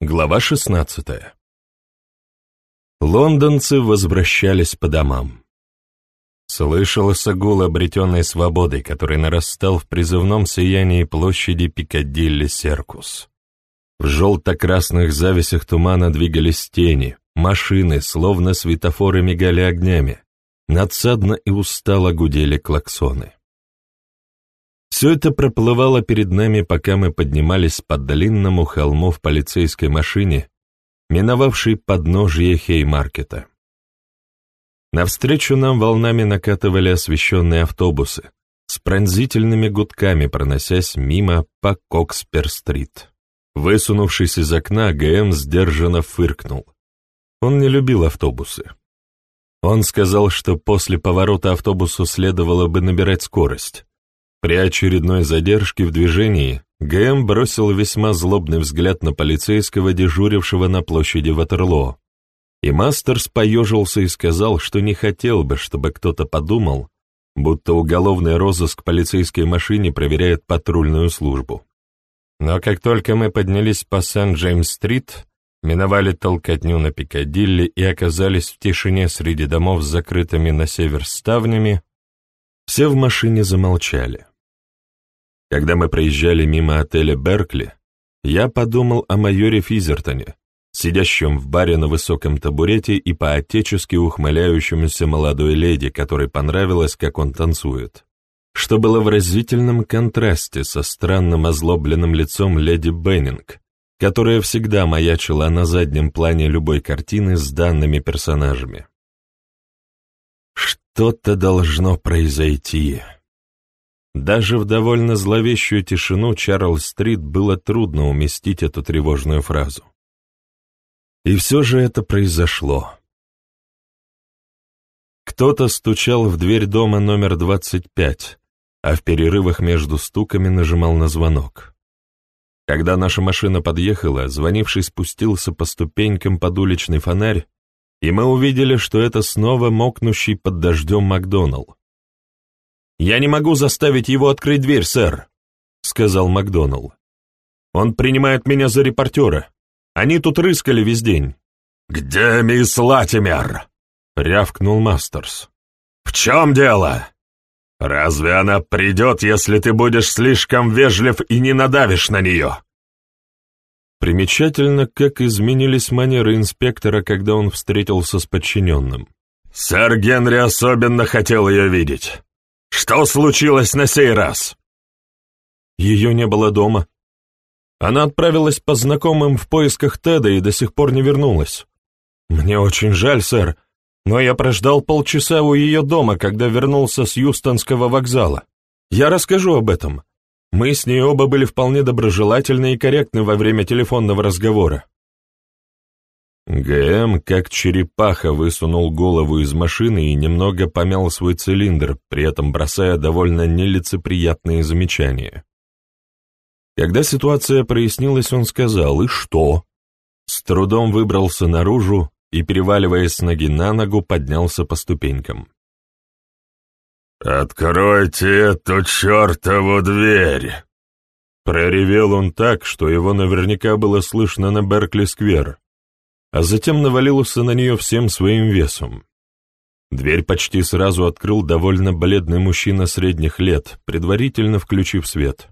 Глава 16 Лондонцы возвращались по домам. Слышался гул обретенной свободы, который нарастал в призывном сиянии площади Пикадилли-Серкус. В желто-красных завесях тумана двигались тени, машины, словно светофоры мигали огнями, надсадно и устало гудели клаксоны. Все это проплывало перед нами, пока мы поднимались по длинному холму в полицейской машине, миновавшей подножье Хеймаркета. Навстречу нам волнами накатывали освещенные автобусы, с пронзительными гудками проносясь мимо по Кокспер-стрит. Высунувшись из окна, ГМ сдержанно фыркнул. Он не любил автобусы. Он сказал, что после поворота автобусу следовало бы набирать скорость, при очередной задержке в движении ГМ бросил весьма злобный взгляд на полицейского, дежурившего на площади Ватерлоо, и Мастерс поежился и сказал, что не хотел бы, чтобы кто-то подумал, будто уголовный розыск полицейской машине проверяет патрульную службу. Но как только мы поднялись по Сент-Джеймс-стрит, миновали толкотню на Пикадилли и оказались в тишине среди домов с закрытыми на север ставнями, все в машине замолчали. Когда мы проезжали мимо отеля «Беркли», я подумал о майоре Физертоне, сидящем в баре на высоком табурете и по-отечески ухмыляющемуся молодой леди, которой понравилось, как он танцует, что было в разительном контрасте со странным озлобленным лицом леди Беннинг, которая всегда маячила на заднем плане любой картины с данными персонажами. Что-то должно произойти. Даже в довольно зловещую тишину Чарльз-стрит было трудно уместить эту тревожную фразу. И все же это произошло. Кто-то стучал в дверь дома номер 25, а в перерывах между стуками нажимал на звонок. Когда наша машина подъехала, звонивший спустился по ступенькам под уличный фонарь, и мы увидели, что это снова мокнущий под дождем Макдоналл. «Я не могу заставить его открыть дверь, сэр», — сказал Макдоналл. «Он принимает меня за репортера. Они тут рыскали весь день». «Где мисс Латимер?» — рявкнул Мастерс. «В чем дело? Разве она придет, если ты будешь слишком вежлив и не надавишь на нее?» Примечательно, как изменились манеры инспектора, когда он встретился с подчиненным. «Сэр Генри особенно хотел ее видеть. Что случилось на сей раз?» Ее не было дома. Она отправилась по знакомым в поисках Теда и до сих пор не вернулась. Мне очень жаль, сэр, но я прождал полчаса у ее дома, когда вернулся с Юстонского вокзала. Я расскажу об этом. Мы с ней оба были вполне доброжелательны и корректны во время телефонного разговора. ГМ, как черепаха, высунул голову из машины и немного помял свой цилиндр, при этом бросая довольно нелицеприятные замечания. Когда ситуация прояснилась, он сказал «И что?». С трудом выбрался наружу и, переваливаясь с ноги на ногу, поднялся по ступенькам. «Откройте эту чертову дверь!» Проревел он так, что его наверняка было слышно на Беркли-сквер а затем навалился на нее всем своим весом. Дверь почти сразу открыл довольно бледный мужчина средних лет, предварительно включив свет.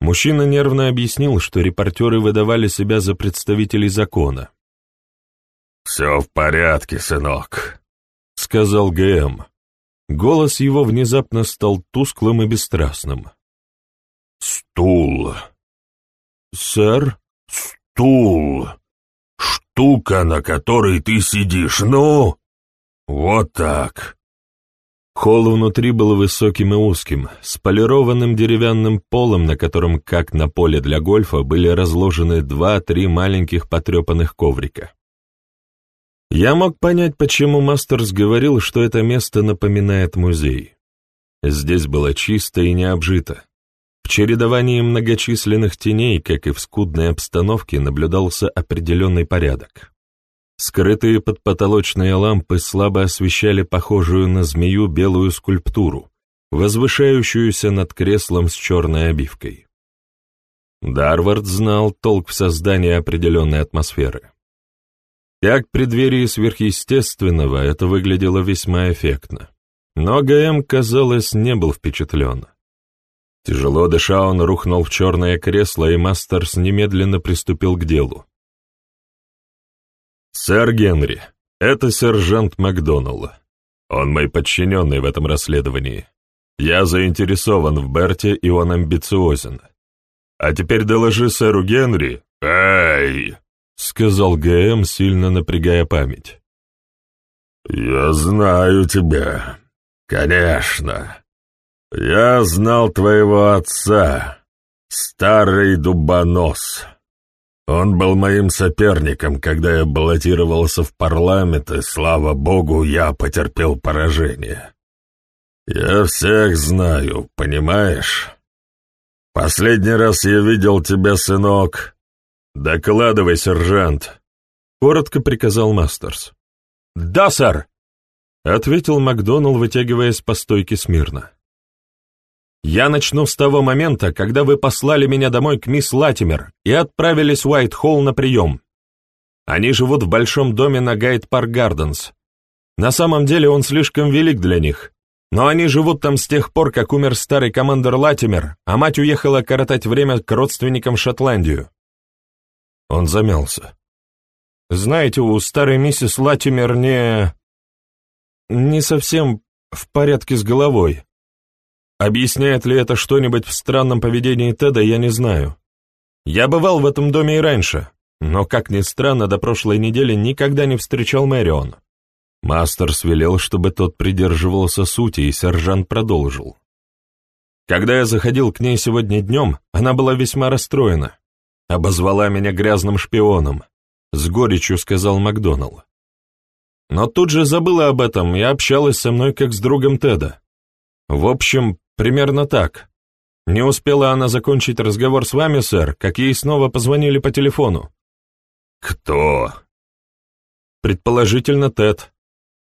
Мужчина нервно объяснил, что репортеры выдавали себя за представителей закона. «Все в порядке, сынок», — сказал ГМ. Голос его внезапно стал тусклым и бесстрастным. «Стул». «Сэр?» «Стул штука, на которой ты сидишь, ну? Вот так». Холл внутри был высоким и узким, с полированным деревянным полом, на котором, как на поле для гольфа, были разложены два-три маленьких потрепанных коврика. Я мог понять, почему Мастерс говорил, что это место напоминает музей. Здесь было чисто и не обжито. В чередовании многочисленных теней, как и в скудной обстановке, наблюдался определенный порядок. Скрытые под потолочные лампы слабо освещали похожую на змею белую скульптуру, возвышающуюся над креслом с черной обивкой. Дарвард знал толк в создании определенной атмосферы. Как преддверии сверхъестественного это выглядело весьма эффектно. Но ГМ, казалось, не был впечатлен. Тяжело дыша, он рухнул в черное кресло, и Мастерс немедленно приступил к делу. «Сэр Генри, это сержант Макдоналл. Он мой подчиненный в этом расследовании. Я заинтересован в Берте, и он амбициозен. А теперь доложи сэру Генри. Эй!» — сказал ГМ, сильно напрягая память. «Я знаю тебя. Конечно. Я знал твоего отца, старый дубонос. Он был моим соперником, когда я баллотировался в парламент, и, слава богу, я потерпел поражение. Я всех знаю, понимаешь? Последний раз я видел тебя, сынок, «Докладывай, сержант», — коротко приказал Мастерс. «Да, сэр», — ответил Макдоналл, вытягиваясь по стойке смирно. «Я начну с того момента, когда вы послали меня домой к мисс Латимер и отправились в Уайт-Холл на прием. Они живут в большом доме на Гайд-Парк Гарденс. На самом деле он слишком велик для них, но они живут там с тех пор, как умер старый командор Латимер, а мать уехала коротать время к родственникам в Шотландию. Он замялся. «Знаете, у старой миссис Латимер не... не совсем в порядке с головой. Объясняет ли это что-нибудь в странном поведении Теда, я не знаю. Я бывал в этом доме и раньше, но, как ни странно, до прошлой недели никогда не встречал Мэрион». Мастерс велел, чтобы тот придерживался сути, и сержант продолжил. Когда я заходил к ней сегодня днем, она была весьма расстроена. Обозвала меня грязным шпионом, с горечью сказал Макдоналл. Но тут же забыла об этом и общалась со мной как с другом Теда. В общем, примерно так. Не успела она закончить разговор с вами, сэр, как ей снова позвонили по телефону. Кто? Предположительно, Тед.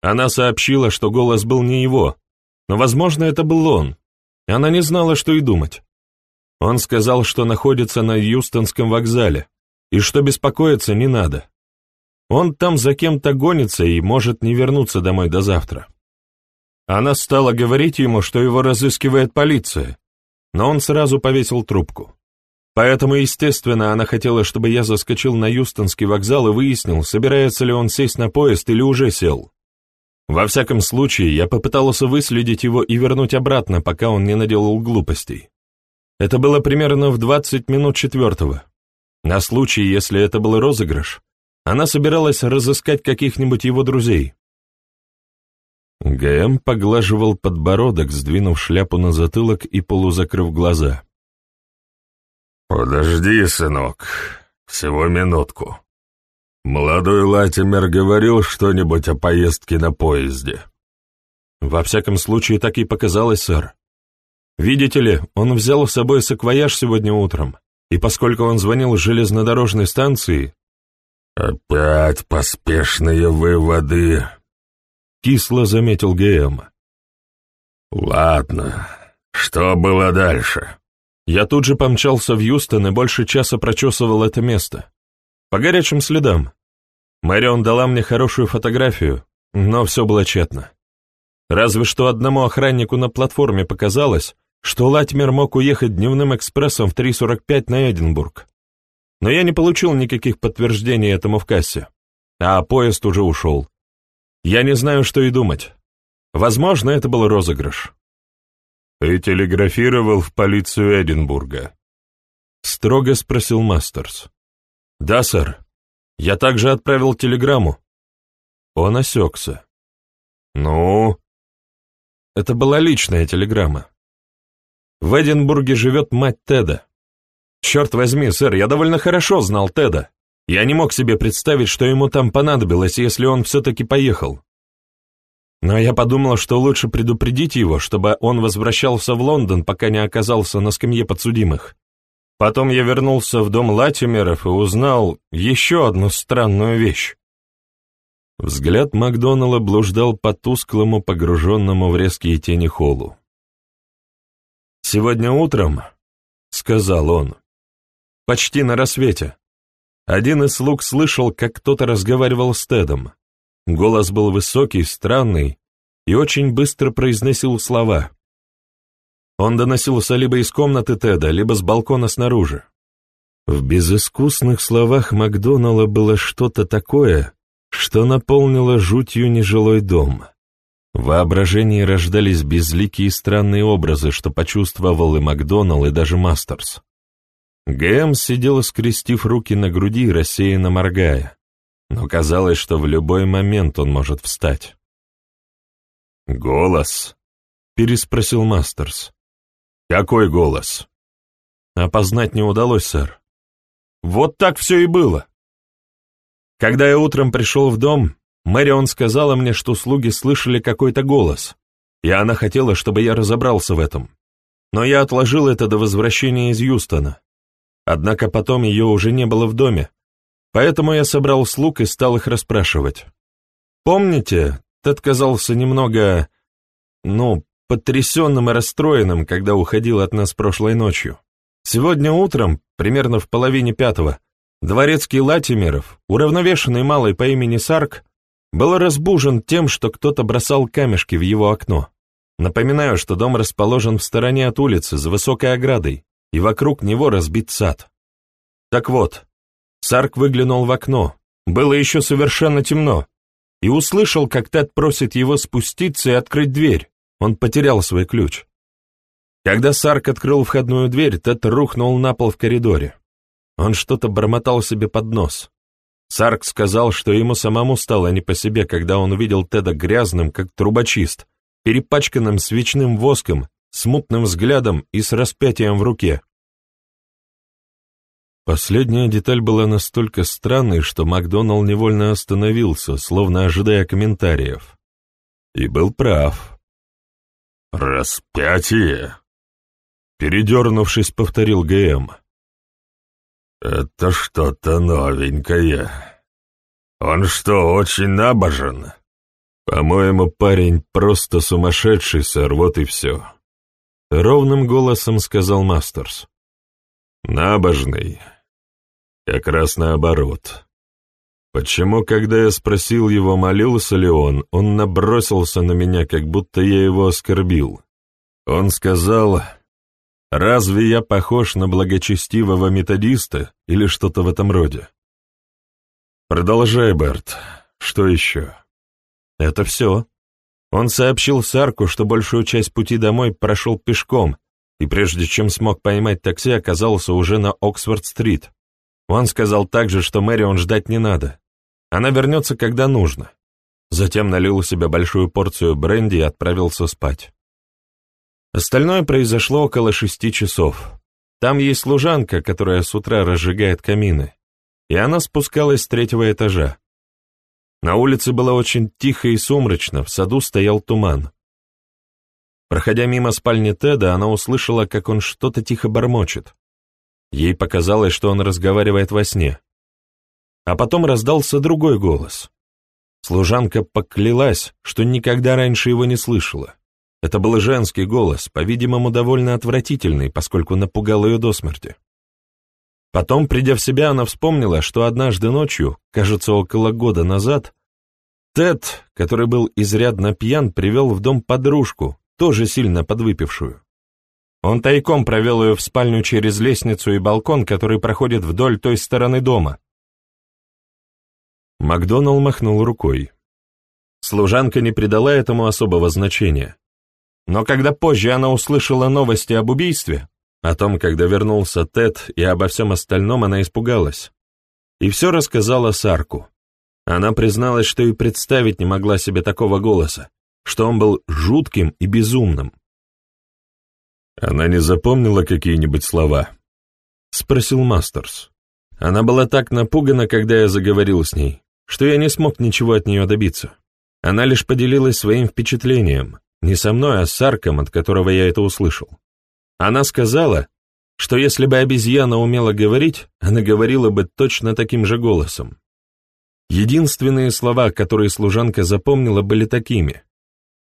Она сообщила, что голос был не его, но, возможно, это был он. Она не знала, что и думать. Он сказал, что находится на Юстонском вокзале, и что беспокоиться не надо. Он там за кем-то гонится и может не вернуться домой до завтра. Она стала говорить ему, что его разыскивает полиция, но он сразу повесил трубку. Поэтому, естественно, она хотела, чтобы я заскочил на Юстонский вокзал и выяснил, собирается ли он сесть на поезд или уже сел. Во всяком случае, я попытался выследить его и вернуть обратно, пока он не наделал глупостей. Это было примерно в 20 минут четвертого. На случай, если это был розыгрыш, она собиралась разыскать каких-нибудь его друзей. ГМ поглаживал подбородок, сдвинув шляпу на затылок и полузакрыв глаза. «Подожди, сынок, всего минутку. Молодой Латимер говорил что-нибудь о поездке на поезде?» «Во всяком случае, так и показалось, сэр. Видите ли, он взял с собой саквояж сегодня утром, и поскольку он звонил с железнодорожной станции... «Опять поспешные выводы», — кисло заметил ГМ. «Ладно, что было дальше?» Я тут же помчался в Юстон и больше часа прочесывал это место. По горячим следам. Мэрион дала мне хорошую фотографию, но все было тщетно. Разве что одному охраннику на платформе показалось, что Латимер мог уехать дневным экспрессом в 3.45 на Эдинбург. Но я не получил никаких подтверждений этому в кассе, а поезд уже ушел. Я не знаю, что и думать. Возможно, это был розыгрыш. «Ты телеграфировал в полицию Эдинбурга?» — строго спросил Мастерс. «Да, сэр. Я также отправил телеграмму». Он осекся. «Ну?» Это была личная телеграмма. В Эдинбурге живет мать Теда. Черт возьми, сэр, я довольно хорошо знал Теда. Я не мог себе представить, что ему там понадобилось, если он все-таки поехал. Но я подумал, что лучше предупредить его, чтобы он возвращался в Лондон, пока не оказался на скамье подсудимых. Потом я вернулся в дом Латимеров и узнал еще одну странную вещь. Взгляд Макдоналла блуждал по тусклому, погруженному в резкие тени холлу. «Сегодня утром», — сказал он, почти на рассвете. Один из слуг слышал, как кто-то разговаривал с Тедом. Голос был высокий, странный и очень быстро произносил слова. Он доносился либо из комнаты Теда, либо с балкона снаружи. В безыскусных словах Макдоналла было что-то такое, что наполнило жутью нежилой дом. В воображении рождались безликие и странные образы, что почувствовал и Макдоналл, и даже Мастерс. ГМ сидел, скрестив руки на груди, рассеянно моргая, но казалось, что в любой момент он может встать. «Голос?» — переспросил Мастерс. «Какой голос?» «Опознать не удалось, сэр. Вот так все и было. Когда я утром пришел в дом, Мэрион сказала мне, что слуги слышали какой-то голос, и она хотела, чтобы я разобрался в этом. Но я отложил это до возвращения из Юстона. Однако потом ее уже не было в доме, поэтому я собрал слуг и стал их расспрашивать. Помните, Тед казался немного, ну, потрясенным и расстроенным, когда уходил от нас прошлой ночью. Сегодня утром, примерно в половине пятого, дворецкий Латимеров, уравновешенный малый по имени Сарк, был разбужен тем, что кто-то бросал камешки в его окно. Напоминаю, что дом расположен в стороне от улицы, за высокой оградой, и вокруг него разбит сад. Так вот, Сарк выглянул в окно, было еще совершенно темно, и услышал, как Тед просит его спуститься и открыть дверь. Он потерял свой ключ. Когда Сарк открыл входную дверь, Тед рухнул на пол в коридоре. Он что-то бормотал себе под нос. Сарк сказал, что ему самому стало не по себе, когда он увидел Теда грязным, как трубочист, перепачканным свечным воском, с мутным взглядом и с распятием в руке. Последняя деталь была настолько странной, что Макдоналл невольно остановился, словно ожидая комментариев. И был прав. «Распятие?» Передернувшись, повторил ГМ. «Это что-то новенькое. Он что, очень набожен?» «По-моему, парень просто сумасшедший, сэр, вот и все», — ровным голосом сказал Мастерс. «Набожный. Как раз наоборот. Почему, когда я спросил его, молился ли он, он набросился на меня, как будто я его оскорбил? Он сказал, Разве я похож на благочестивого методиста или что-то в этом роде? Продолжай, Берт. Что еще? Это все. Он сообщил Сарку, что большую часть пути домой прошел пешком, и прежде чем смог поймать такси, оказался уже на Оксфорд-стрит. Он сказал также, что Мэрион ждать не надо. Она вернется, когда нужно. Затем налил себе большую порцию бренди и отправился спать. Остальное произошло около шести часов. Там есть служанка, которая с утра разжигает камины, и она спускалась с третьего этажа. На улице было очень тихо и сумрачно, в саду стоял туман. Проходя мимо спальни Теда, она услышала, как он что-то тихо бормочет. Ей показалось, что он разговаривает во сне. А потом раздался другой голос. Служанка поклялась, что никогда раньше его не слышала. Это был женский голос, по-видимому, довольно отвратительный, поскольку напугал ее до смерти. Потом, придя в себя, она вспомнила, что однажды ночью, кажется, около года назад, Тед, который был изрядно пьян, привел в дом подружку, тоже сильно подвыпившую. Он тайком провел ее в спальню через лестницу и балкон, который проходит вдоль той стороны дома. Макдоналл махнул рукой. Служанка не придала этому особого значения. Но когда позже она услышала новости об убийстве, о том, когда вернулся Тед и обо всем остальном, она испугалась. И все рассказала Сарку. Она призналась, что и представить не могла себе такого голоса, что он был жутким и безумным. «Она не запомнила какие-нибудь слова?» — спросил Мастерс. Она была так напугана, когда я заговорил с ней, что я не смог ничего от нее добиться. Она лишь поделилась своим впечатлением, не со мной, а с Сарком, от которого я это услышал. Она сказала, что если бы обезьяна умела говорить, она говорила бы точно таким же голосом. Единственные слова, которые служанка запомнила, были такими.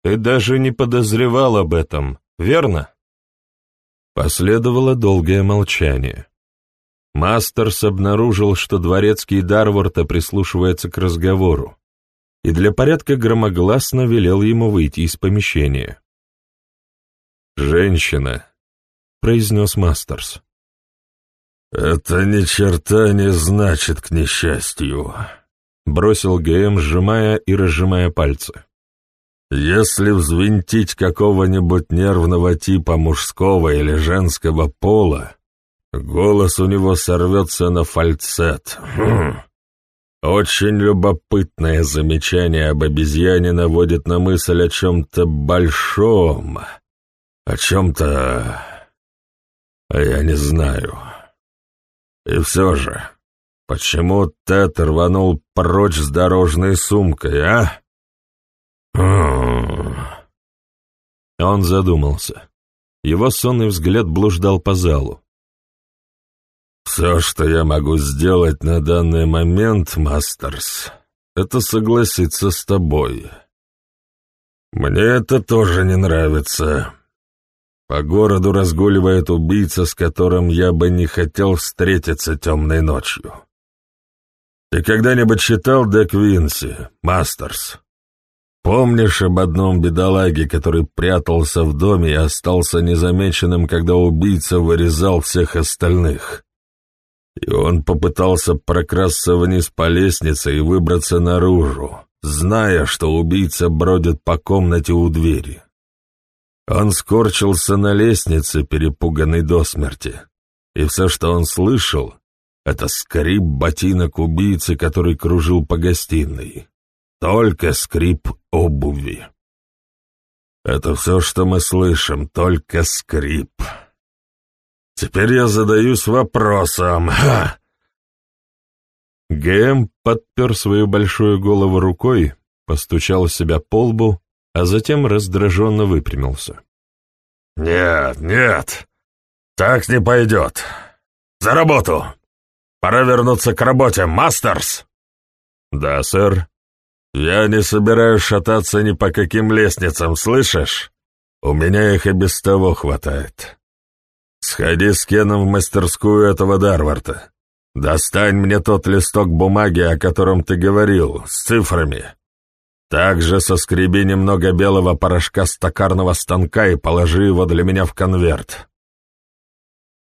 «Ты даже не подозревал об этом, верно?» Последовало долгое молчание. Мастерс обнаружил, что дворецкий Дарворта прислушивается к разговору, и для порядка громогласно велел ему выйти из помещения. «Женщина», — произнес Мастерс. «Это ни черта не значит к несчастью», — бросил ГМ, сжимая и разжимая пальцы. «Если взвинтить какого-нибудь нервного типа мужского или женского пола, голос у него сорвется на фальцет. Хм. Очень любопытное замечание об обезьяне наводит на мысль о чем-то большом, о чем-то... А я не знаю». И все же, почему Тед рванул прочь с дорожной сумкой, а? Хм. Он задумался. Его сонный взгляд блуждал по залу. «Все, что я могу сделать на данный момент, Мастерс, это согласиться с тобой. Мне это тоже не нравится. По городу разгуливает убийца, с которым я бы не хотел встретиться темной ночью. Ты когда-нибудь читал Дек Винси, Мастерс? Помнишь об одном бедолаге, который прятался в доме и остался незамеченным, когда убийца вырезал всех остальных? И он попытался прокрасться вниз по лестнице и выбраться наружу, зная, что убийца бродит по комнате у двери. Он скорчился на лестнице, перепуганный до смерти, и все, что он слышал, это скрип ботинок убийцы, который кружил по гостиной. Только скрип обуви. Это все, что мы слышим, только скрип. Теперь я задаюсь вопросом. Ха! ГМ подпер свою большую голову рукой, постучал себя по лбу а затем раздраженно выпрямился. «Нет, нет, так не пойдет. За работу! Пора вернуться к работе, Мастерс!» «Да, сэр. Я не собираюсь шататься ни по каким лестницам, слышишь? У меня их и без того хватает. Сходи с Кеном в мастерскую этого Дарварда. Достань мне тот листок бумаги, о котором ты говорил, с цифрами. Также соскреби немного белого порошка с токарного станка и положи его для меня в конверт.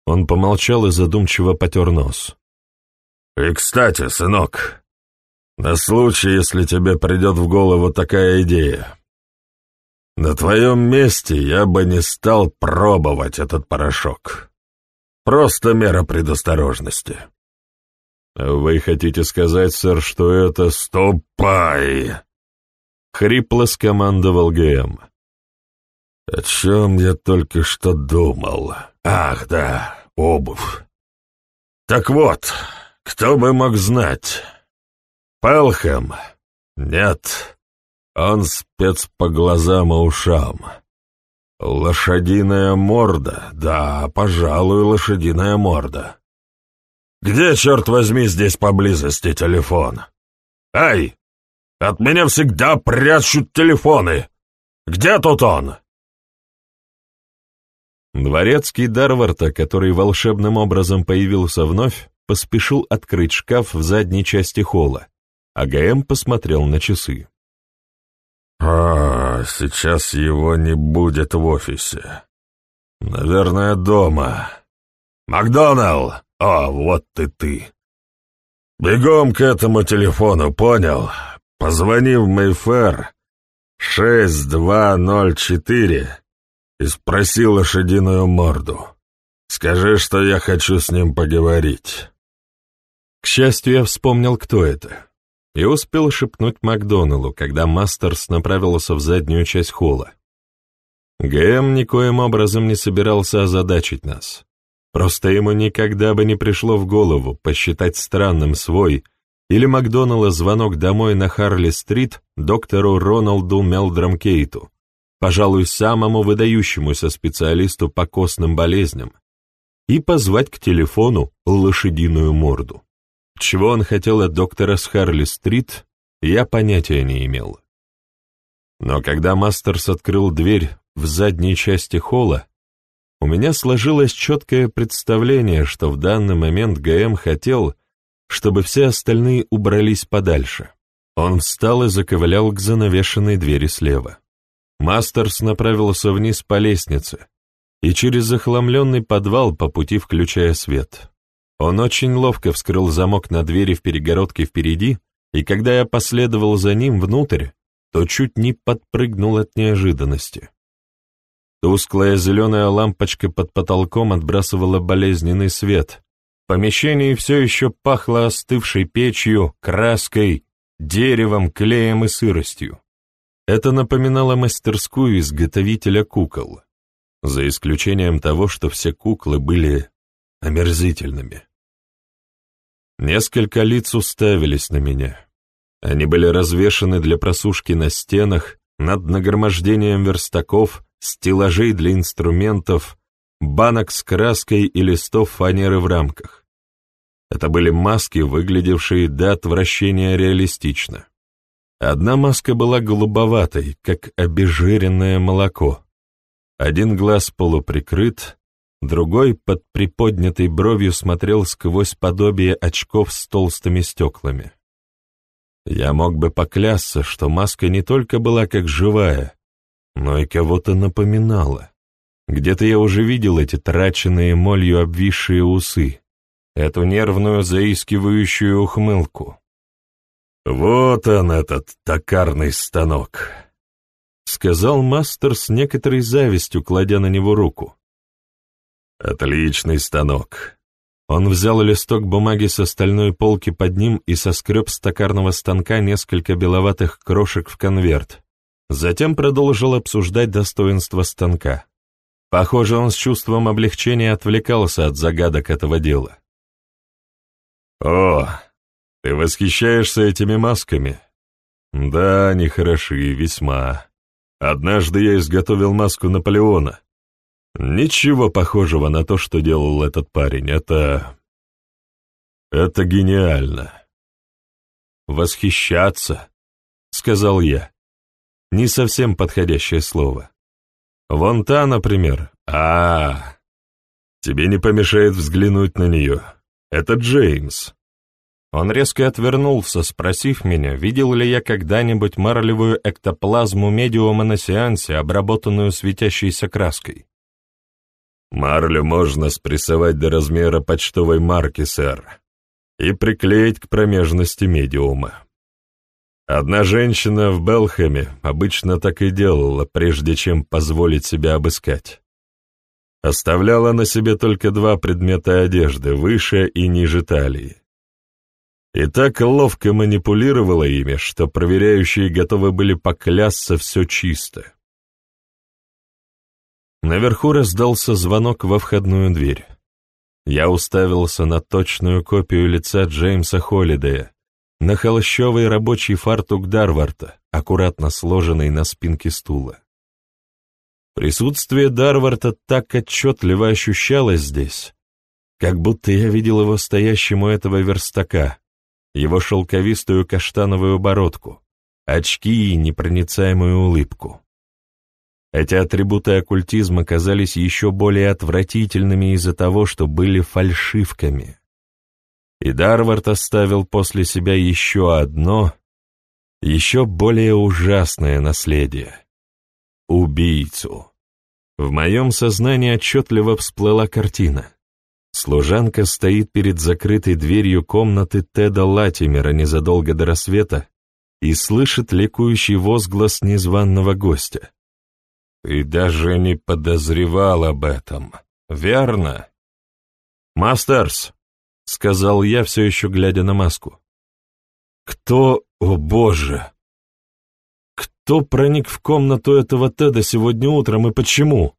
Он помолчал и задумчиво потер нос. И, кстати, сынок, на случай, если тебе придет в голову такая идея, на твоем месте я бы не стал пробовать этот порошок. Просто мера предосторожности. Вы хотите сказать, сэр, что это... Ступай! — хрипло скомандовал ГМ. «О чем я только что думал? Ах, да, обувь. Так вот, кто бы мог знать? Пелхэм? Нет, он спец по глазам и ушам. Лошадиная морда? Да, пожалуй, лошадиная морда. Где, черт возьми, здесь поблизости телефон? Ай, от меня всегда прячут телефоны. Где тут он?» Дворецкий Дарварта, который волшебным образом появился вновь, поспешил открыть шкаф в задней части холла, а ГМ посмотрел на часы. «А, сейчас его не будет в офисе. Наверное, дома. Макдоналл! О, вот ты ты! Бегом к этому телефону, понял? Позвони в Мэйфэр 6204 и спроси лошадиную морду. Скажи, что я хочу с ним поговорить. К счастью, я вспомнил, кто это, и успел шепнуть Макдоналлу, когда Мастерс направился в заднюю часть холла. ГМ никоим образом не собирался озадачить нас. Просто ему никогда бы не пришло в голову посчитать странным свой — или Макдоналла звонок домой на Харли-стрит доктору Роналду Мелдрам Кейту, пожалуй, самому выдающемуся специалисту по костным болезням, и позвать к телефону лошадиную морду. Чего он хотел от доктора с Харли-стрит, я понятия не имел. Но когда Мастерс открыл дверь в задней части холла, у меня сложилось четкое представление, что в данный момент ГМ хотел, чтобы все остальные убрались подальше. Он встал и заковылял к занавешенной двери слева. Мастерс направился вниз по лестнице и через захламленный подвал по пути включая свет. Он очень ловко вскрыл замок на двери в перегородке впереди, и когда я последовал за ним внутрь, то чуть не подпрыгнул от неожиданности. Тусклая зеленая лампочка под потолком отбрасывала болезненный свет. Помещении все еще пахло остывшей печью, краской, деревом, клеем и сыростью. Это напоминало мастерскую изготовителя кукол, за исключением того, что все куклы были омерзительными. Несколько лиц уставились на меня. Они были развешаны для просушки на стенах, над нагромождением верстаков, стеллажей для инструментов, банок с краской и листов фанеры в рамках. Это были маски, выглядевшие до отвращения реалистично. Одна маска была голубоватой, как обезжиренное молоко. Один глаз полуприкрыт, другой под приподнятой бровью смотрел сквозь подобие очков с толстыми стеклами. Я мог бы поклясться, что маска не только была как живая, но и кого-то напоминала. Где-то я уже видел эти траченные молью обвисшие усы, эту нервную заискивающую ухмылку. «Вот он, этот токарный станок», — сказал мастер с некоторой завистью, кладя на него руку. «Отличный станок. Он взял листок бумаги с остальной полки под ним и соскреб с токарного станка несколько беловатых крошек в конверт. Затем продолжил обсуждать достоинства станка. Похоже, он с чувством облегчения отвлекался от загадок этого дела. «О, ты восхищаешься этими масками?» «Да, они хороши, весьма. Однажды я изготовил маску Наполеона. Ничего похожего на то, что делал этот парень. Это... Это гениально. Восхищаться, сказал я. Не совсем подходящее слово. Вон та, например. А, -а, -а. тебе не помешает взглянуть на нее. Это Джеймс. Он резко отвернулся, спросив меня, видел ли я когда-нибудь марлевую эктоплазму медиума на сеансе, обработанную светящейся краской. Марлю можно спрессовать до размера почтовой марки, сэр, и приклеить к промежности медиума. Одна женщина в Белхэме обычно так и делала, прежде чем позволить себя обыскать. Оставляла на себе только два предмета одежды, выше и ниже талии. И так ловко манипулировала ими, что проверяющие готовы были поклясться все чисто. Наверху раздался звонок во входную дверь. Я уставился на точную копию лица Джеймса Холлидея, на холщовый рабочий фартук Дарварта, аккуратно сложенный на спинке стула. Присутствие Дарварта так отчетливо ощущалось здесь, как будто я видел его стоящим у этого верстака, его шелковистую каштановую бородку, очки и непроницаемую улыбку. Эти атрибуты оккультизма казались еще более отвратительными из-за того, что были фальшивками. И Дарвард оставил после себя еще одно, еще более ужасное наследие — убийцу. В моем сознании отчетливо всплыла картина. Служанка стоит перед закрытой дверью комнаты Теда Латимера незадолго до рассвета и слышит ликующий возглас незваного гостя. Ты даже не подозревал об этом, верно? Мастерс, сказал я, все еще глядя на маску. Кто, о боже! Кто проник в комнату этого Теда сегодня утром и почему?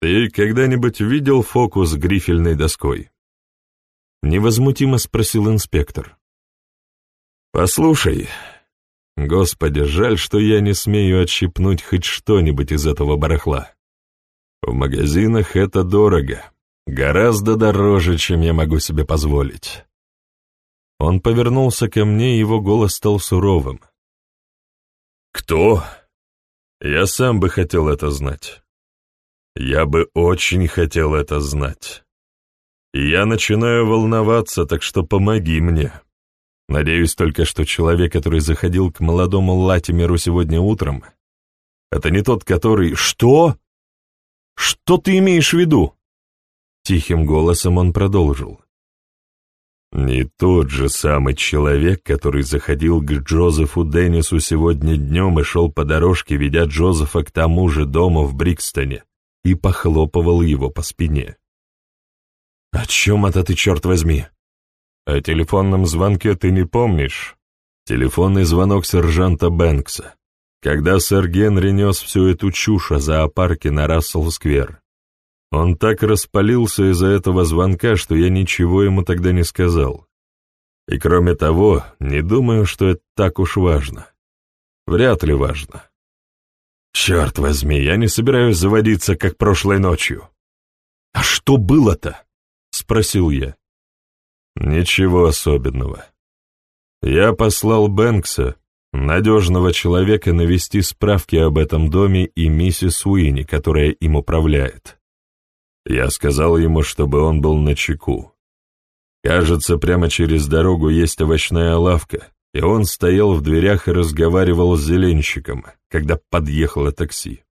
Ты когда-нибудь видел фокус грифельной доской? Невозмутимо спросил инспектор. Послушай, Господи, жаль, что я не смею отщипнуть хоть что-нибудь из этого барахла. В магазинах это дорого, гораздо дороже, чем я могу себе позволить. Он повернулся ко мне, и его голос стал суровым. «Кто? Я сам бы хотел это знать. Я бы очень хотел это знать. Я начинаю волноваться, так что помоги мне. Надеюсь только, что человек, который заходил к молодому Латимеру сегодня утром, это не тот, который... Что? Что ты имеешь в виду? Тихим голосом он продолжил. Не тот же самый человек, который заходил к Джозефу Деннису сегодня днем и шел по дорожке, ведя Джозефа к тому же дому в Брикстоне, и похлопывал его по спине. «О чем это ты, черт возьми?» «О телефонном звонке ты не помнишь?» Телефонный звонок сержанта Бэнкса, когда сэр Генри нес всю эту чушь о зоопарке на Рассел-сквер. Он так распалился из-за этого звонка, что я ничего ему тогда не сказал. И кроме того, не думаю, что это так уж важно. Вряд ли важно. Черт возьми, я не собираюсь заводиться, как прошлой ночью. А что было-то? Спросил я. Ничего особенного. Я послал Бэнкса, надежного человека, навести справки об этом доме и миссис Уинни, которая им управляет. Я сказал ему, чтобы он был на чеку. Кажется, прямо через дорогу есть овощная лавка, и он стоял в дверях и разговаривал с зеленщиком, когда подъехало такси.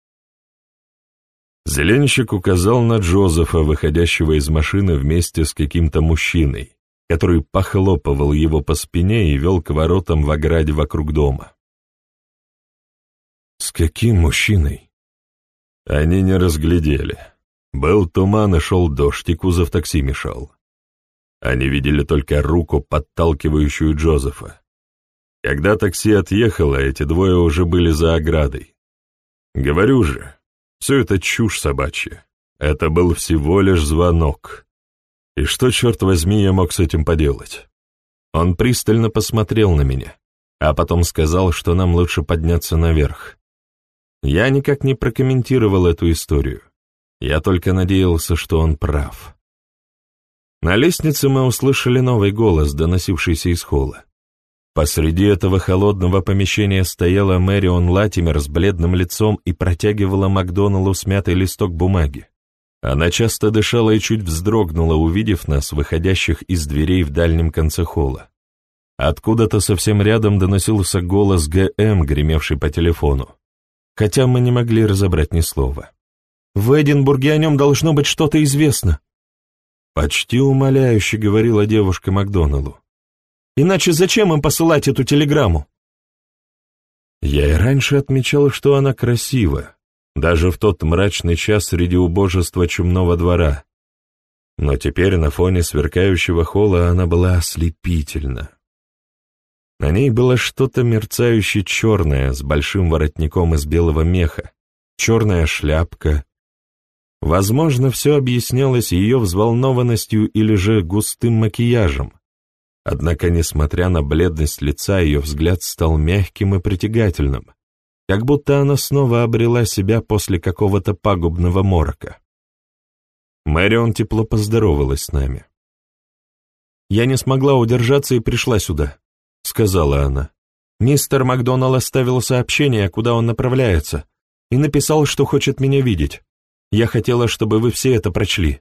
Зеленщик указал на Джозефа, выходящего из машины вместе с каким-то мужчиной, который похлопывал его по спине и вел к воротам в ограде вокруг дома. «С каким мужчиной?» Они не разглядели. Был туман и шел дождь, и кузов такси мешал. Они видели только руку, подталкивающую Джозефа. Когда такси отъехало, эти двое уже были за оградой. Говорю же, все это чушь собачья. Это был всего лишь звонок. И что, черт возьми, я мог с этим поделать? Он пристально посмотрел на меня, а потом сказал, что нам лучше подняться наверх. Я никак не прокомментировал эту историю. Я только надеялся, что он прав. На лестнице мы услышали новый голос, доносившийся из холла. Посреди этого холодного помещения стояла Мэрион Латимер с бледным лицом и протягивала Макдоналу смятый листок бумаги. Она часто дышала и чуть вздрогнула, увидев нас, выходящих из дверей в дальнем конце холла. Откуда-то совсем рядом доносился голос ГМ, гремевший по телефону, хотя мы не могли разобрать ни слова. В Эдинбурге о нем должно быть что-то известно. Почти умоляюще говорила девушка Макдоналу. Иначе зачем им посылать эту телеграмму? Я и раньше отмечал, что она красива, даже в тот мрачный час среди убожества чумного двора. Но теперь на фоне сверкающего холла она была ослепительна. На ней было что-то мерцающе черное с большим воротником из белого меха, черная шляпка, Возможно, все объяснялось ее взволнованностью или же густым макияжем. Однако, несмотря на бледность лица, ее взгляд стал мягким и притягательным, как будто она снова обрела себя после какого-то пагубного морока. Мэрион тепло поздоровалась с нами. «Я не смогла удержаться и пришла сюда», — сказала она. «Мистер Макдоналл оставил сообщение, куда он направляется, и написал, что хочет меня видеть. Я хотела, чтобы вы все это прочли.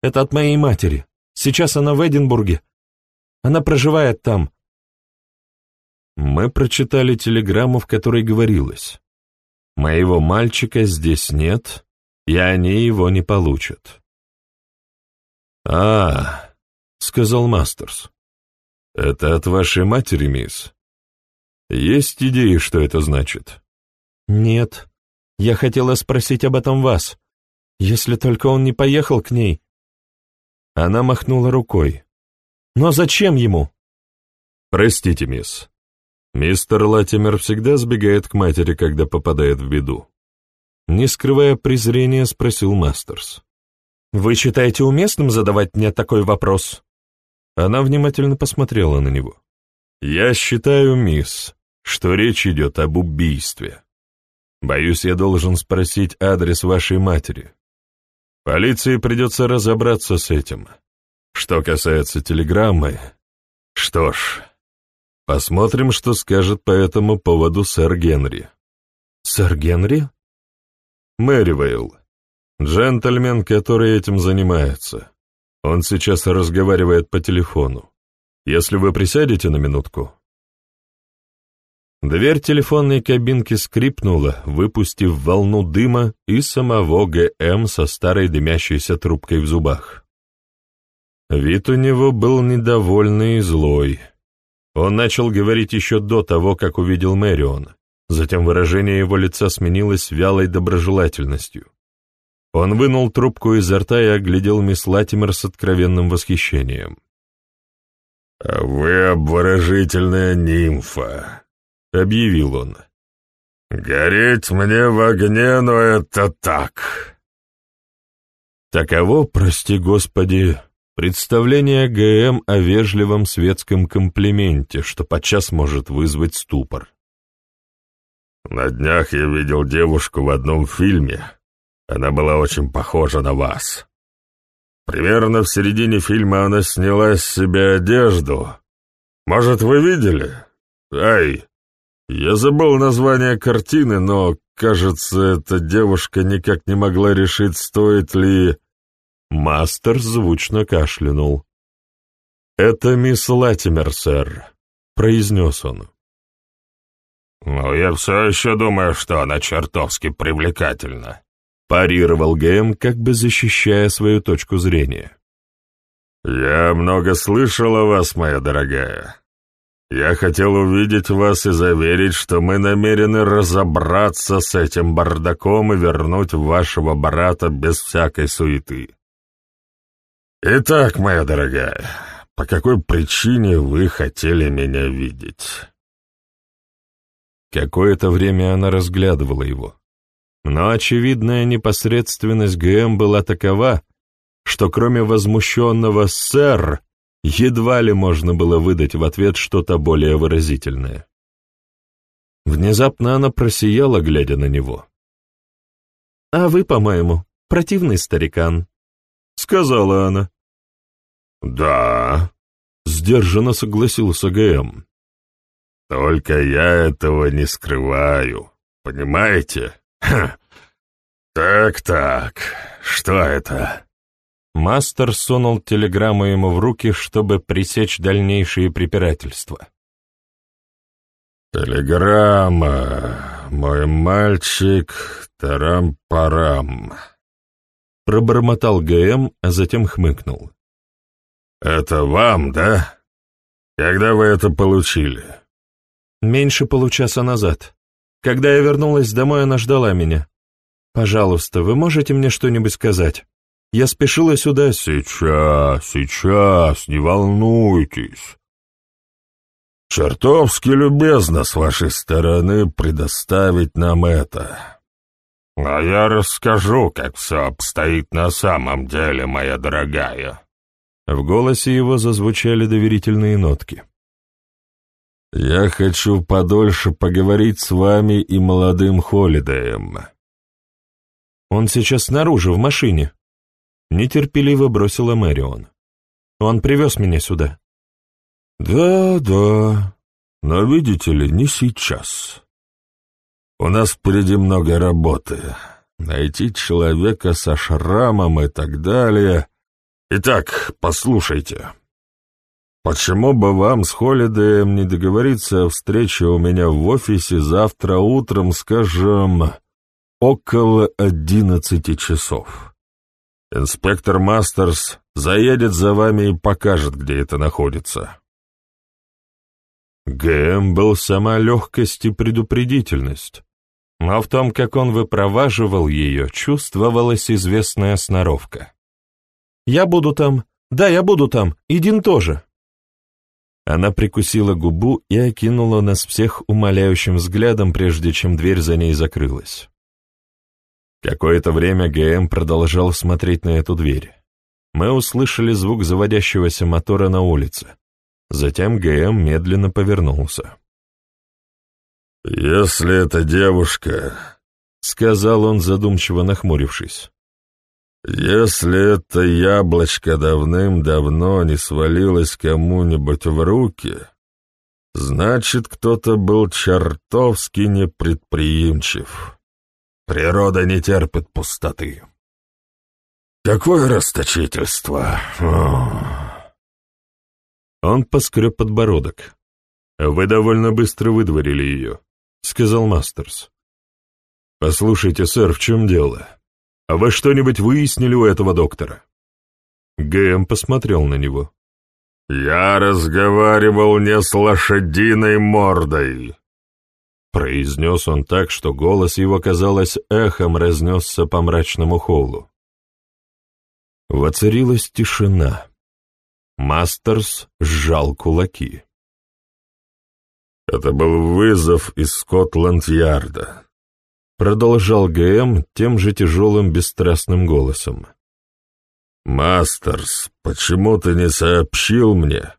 Это от моей матери. Сейчас она в Эдинбурге. Она проживает там. Мы прочитали телеграмму, в которой говорилось. Моего мальчика здесь нет, и они его не получат. «А, — сказал Мастерс, — это от вашей матери, мисс? Есть идеи, что это значит?» «Нет. Я хотела спросить об этом вас. Если только он не поехал к ней. Она махнула рукой. Но зачем ему? Простите, мисс. Мистер Латимер всегда сбегает к матери, когда попадает в беду. Не скрывая презрения, спросил Мастерс. «Вы считаете уместным задавать мне такой вопрос?» Она внимательно посмотрела на него. «Я считаю, мисс, что речь идет об убийстве. Боюсь, я должен спросить адрес вашей матери. Полиции придется разобраться с этим. Что касается телеграммы, что ж, посмотрим, что скажет по этому поводу сэр Генри. Сэр Генри? Мэривейл. Джентльмен, который этим занимается. Он сейчас разговаривает по телефону. Если вы присядете на минутку, Дверь телефонной кабинки скрипнула, выпустив волну дыма и самого ГМ со старой дымящейся трубкой в зубах. Вид у него был недовольный и злой. Он начал говорить еще до того, как увидел Мэрион. Затем выражение его лица сменилось вялой доброжелательностью. Он вынул трубку изо рта и оглядел мисс Латимер с откровенным восхищением. «А «Вы обворожительная нимфа», — объявил он. «Гореть мне в огне, но это так!» Таково, прости господи, представление ГМ о вежливом светском комплименте, что подчас может вызвать ступор. «На днях я видел девушку в одном фильме. Она была очень похожа на вас. Примерно в середине фильма она сняла с себя одежду. Может, вы видели? Ай, я забыл название картины, но, кажется, эта девушка никак не могла решить, стоит ли... Мастер звучно кашлянул. «Это мисс Латимер, сэр», — произнес он. «Ну, я все еще думаю, что она чертовски привлекательна», — парировал Гэм, как бы защищая свою точку зрения. «Я много слышал о вас, моя дорогая. Я хотел увидеть вас и заверить, что мы намерены разобраться с этим бардаком и вернуть вашего брата без всякой суеты. Итак, моя дорогая, по какой причине вы хотели меня видеть?» Какое-то время она разглядывала его. Но очевидная непосредственность ГМ была такова, что кроме возмущенного «сэр», едва ли можно было выдать в ответ что-то более выразительное. Внезапно она просияла, глядя на него. «А вы, по-моему, противный старикан», — сказала она. «Да», — сдержанно согласился ГМ. «Только я этого не скрываю, понимаете? Так-так, что это?» Мастер сунул телеграмму ему в руки, чтобы пресечь дальнейшие препирательства. «Телеграмма, мой мальчик, тарам-парам», — пробормотал ГМ, а затем хмыкнул. «Это вам, да? Когда вы это получили?» «Меньше получаса назад. Когда я вернулась домой, она ждала меня. Пожалуйста, вы можете мне что-нибудь сказать?» Я спешила сюда. Сейчас, сейчас, не волнуйтесь. Чертовски любезно с вашей стороны предоставить нам это. А я расскажу, как все обстоит на самом деле, моя дорогая. В голосе его зазвучали доверительные нотки. «Я хочу подольше поговорить с вами и молодым Холидеем». «Он сейчас снаружи, в машине», нетерпеливо бросила Мэрион. «Он привез меня сюда». «Да, да, но видите ли, не сейчас. У нас впереди много работы. Найти человека со шрамом и так далее. Итак, послушайте. Почему бы вам с Холидеем не договориться о встрече у меня в офисе завтра утром, скажем, около одиннадцати часов?» Инспектор Мастерс заедет за вами и покажет, где это находится. ГМ был сама легкость и предупредительность, но в том, как он выпроваживал ее, чувствовалась известная сноровка. «Я буду там, да, я буду там, и Дин тоже». Она прикусила губу и окинула нас всех умоляющим взглядом, прежде чем дверь за ней закрылась. Какое-то время ГМ продолжал смотреть на эту дверь. Мы услышали звук заводящегося мотора на улице. Затем ГМ медленно повернулся. «Если эта девушка...» — сказал он, задумчиво нахмурившись. «Если это яблочко давным-давно не свалилось кому-нибудь в руки, значит, кто-то был чертовски непредприимчив». Природа не терпит пустоты. Какое расточительство! Он поскреб подбородок. «Вы довольно быстро выдворили ее», — сказал Мастерс. «Послушайте, сэр, в чем дело? А вы что-нибудь выяснили у этого доктора?» Гэм посмотрел на него. «Я разговаривал не с лошадиной мордой», — произнес он так, что голос его, казалось, эхом разнесся по мрачному холлу. Воцарилась тишина. Мастерс сжал кулаки. «Это был вызов из Скотланд-Ярда», Продолжал ГМ тем же тяжелым бесстрастным голосом. «Мастерс, почему ты не сообщил мне,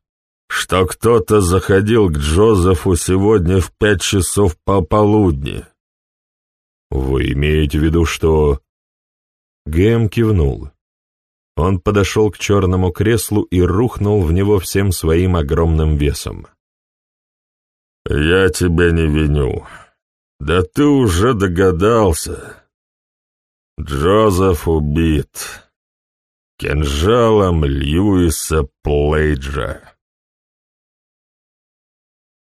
что кто-то заходил к Джозефу сегодня в пять часов пополудни?» «Вы имеете в виду, что...» ГМ кивнул. Он подошел к черному креслу и рухнул в него всем своим огромным весом. «Я тебя не виню. Да ты уже догадался. Джозеф убит. Кинжалом Льюиса Плейджа.